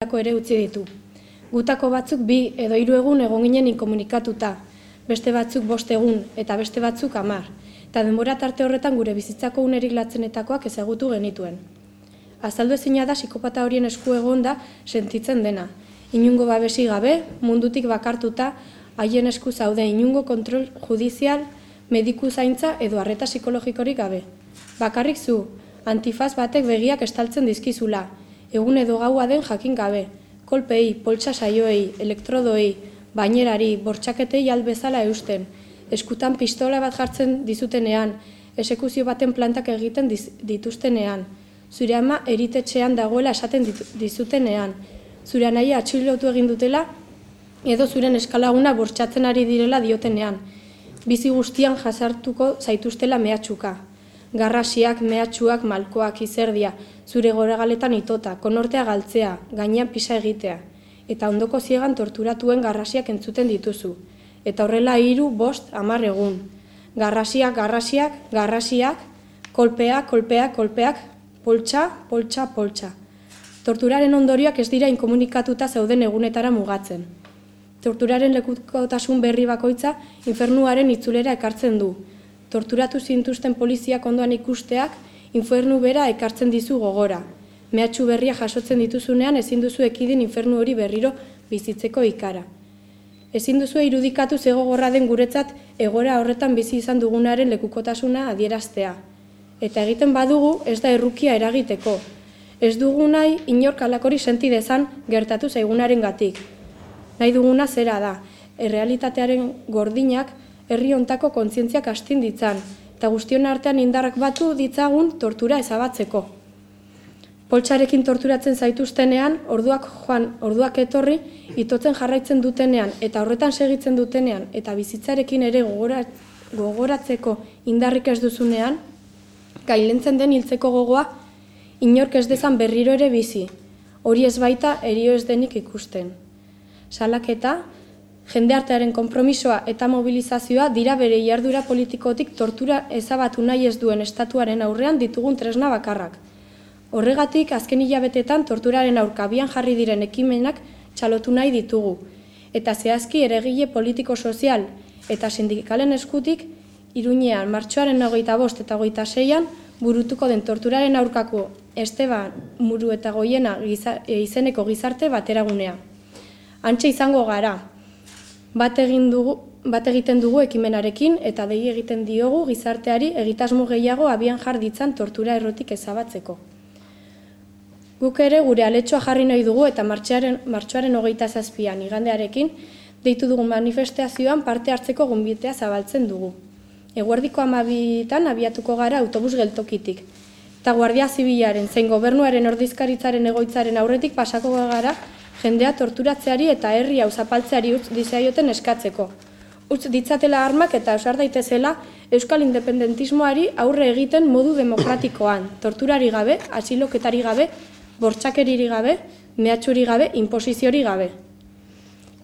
Gutako ere utzi ditu. Gutako batzuk bi edo hiru egun egon ginen inkomunikatuta, beste batzuk bost egun eta beste batzuk hamar. Eta denbora tarte horretan gure bizitzako unerik latzenetakoak ezagutu genituen. Azaldu ezina da psikopata horien esku egonda sentitzen dena. Inungo babesi gabe, mundutik bakartuta, haien esku zaude inungo kontrol judizial, mediku zaintza edo arreta psikologikorik gabe. Bakarrik zu, antifaz batek begiak estaltzen dizkizula, egun edo gaua den jakin gabe, kolpei, poltsa saioei, elektrodoei, bainerari, bortxaketei albezala eusten, eskutan pistola bat jartzen dizutenean, esekuzio baten plantak egiten dituztenean, zure ama eritetxean dagoela esaten dizutenean, zure anaia atxilotu egin dutela, edo zuren eskalaguna bortxatzen ari direla diotenean, bizi guztian jasartuko zaituztela mehatxuka garrasiak, mehatxuak, malkoak, izerdia, zure galetan itota, konortea galtzea, gainean pisa egitea, eta ondoko ziegan torturatuen garrasiak entzuten dituzu. Eta horrela hiru bost, amar egun. Garrasiak, garrasiak, garrasiak, kolpeak, kolpeak, kolpeak, poltsa, poltsa, poltsa. Torturaren ondorioak ez dira inkomunikatuta zeuden egunetara mugatzen. Torturaren lekukotasun berri bakoitza infernuaren itzulera ekartzen du, torturatu zintuzten poliziak ondoan ikusteak, infernu bera ekartzen dizu gogora. Mehatxu berria jasotzen dituzunean ezin duzu ekidin infernu hori berriro bizitzeko ikara. Ezin duzu irudikatu zego gorra den guretzat egora horretan bizi izan dugunaren lekukotasuna adieraztea. Eta egiten badugu ez da errukia eragiteko. Ez dugu nahi inork alakori senti dezan gertatu zaigunaren gatik. Nahi duguna zera da, errealitatearen gordinak herri ontako kontzientziak astin ditzan, eta guztion artean indarrak batu ditzagun tortura ezabatzeko. Poltsarekin torturatzen zaituztenean, orduak joan, orduak etorri, itotzen jarraitzen dutenean, eta horretan segitzen dutenean, eta bizitzarekin ere gogoratzeko indarrik ez duzunean, gailentzen den hiltzeko gogoa, inork ez dezan berriro ere bizi, hori ez baita erio ez denik ikusten. Salaketa, jendeartearen konpromisoa eta mobilizazioa dira bere jardura politikotik tortura ezabatu nahi ez duen estatuaren aurrean ditugun tresna bakarrak. Horregatik, azken hilabetetan torturaren aurkabian jarri diren ekimenak txalotu nahi ditugu. Eta zehazki eregile politiko-sozial eta sindikalen eskutik, iruñean martxoaren hogeita bost eta hogeita seian, burutuko den torturaren aurkako Esteban Muru eta Goiena izeneko gizarte bateragunea. Antxe izango gara, bat egin dugu bat egiten dugu ekimenarekin eta dei egiten diogu gizarteari egitasmo gehiago abian jar ditzan tortura errotik ezabatzeko. Guk ere gure aletxoa jarri nahi dugu eta martxoaren, martxoaren hogeita zazpian igandearekin deitu dugu manifestazioan parte hartzeko gumbitea zabaltzen dugu. Eguerdiko amabitan abiatuko gara autobus geltokitik. Eta Guardia Zibilaren zein gobernuaren ordizkaritzaren egoitzaren aurretik pasako gara jendea torturatzeari eta herri hau zapaltzeari utz dizaioten eskatzeko. Utz ditzatela armak eta osar daitezela Euskal Independentismoari aurre egiten modu demokratikoan, torturari gabe, asiloketari gabe, bortxakeriri gabe, mehatxuri gabe, imposiziori gabe.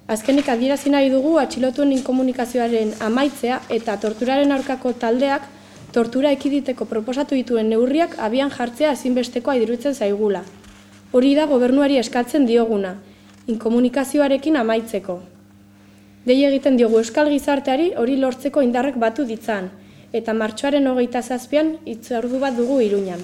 Azkenik adierazi nahi dugu atxilotuen inkomunikazioaren amaitzea eta torturaren aurkako taldeak tortura ekiditeko proposatu dituen neurriak abian jartzea ezinbestekoa idirutzen zaigula. Hori da gobernuari eskatzen dioguna, inkomunikazioarekin amaitzeko. Dei egiten diogu euskal gizarteari hori lortzeko indarrek batu ditzan, eta martxoaren hogeita zazpian itzordu bat dugu iruñan.